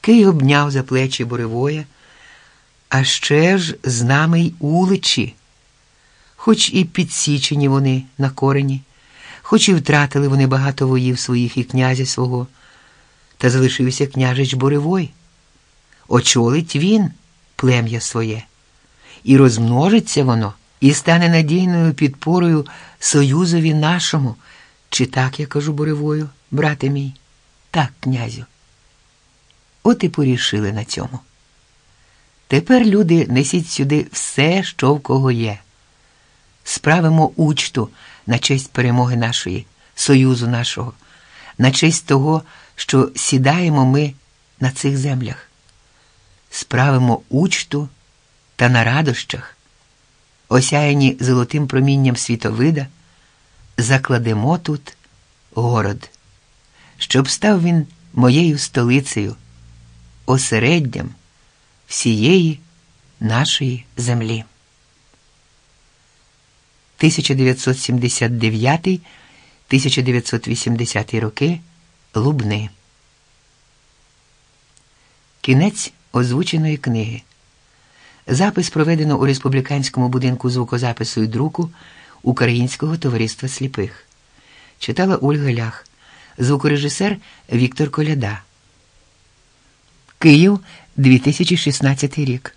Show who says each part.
Speaker 1: Кий обняв за плечі буревоя, а ще ж з нами й уличі, хоч і підсічені вони на корені, хоч і втратили вони багато воїв своїх і князя свого, та залишився княжич Буревой. Очолить він плем'я своє, і розмножиться воно, і стане надійною підпорою союзові нашому. Чи так я кажу Буревою, брате мій? Так, князю. От і порішили на цьому. Тепер, люди, несіть сюди все, що в кого є. Справимо учту на честь перемоги нашої, союзу нашого, на честь того, що сідаємо ми на цих землях. Справимо учту та на радощах, осяяні золотим промінням світовида, закладемо тут город, щоб став він моєю столицею, осереддям всієї нашої землі. 1979-1980 роки Лубни. Кінець озвученої книги. Запис проведено у республіканському будинку звукозапису і друку Українського товариства сліпих. Читала Ольга Лях, звукорежисер Віктор Коляда. Київ 2016 рік.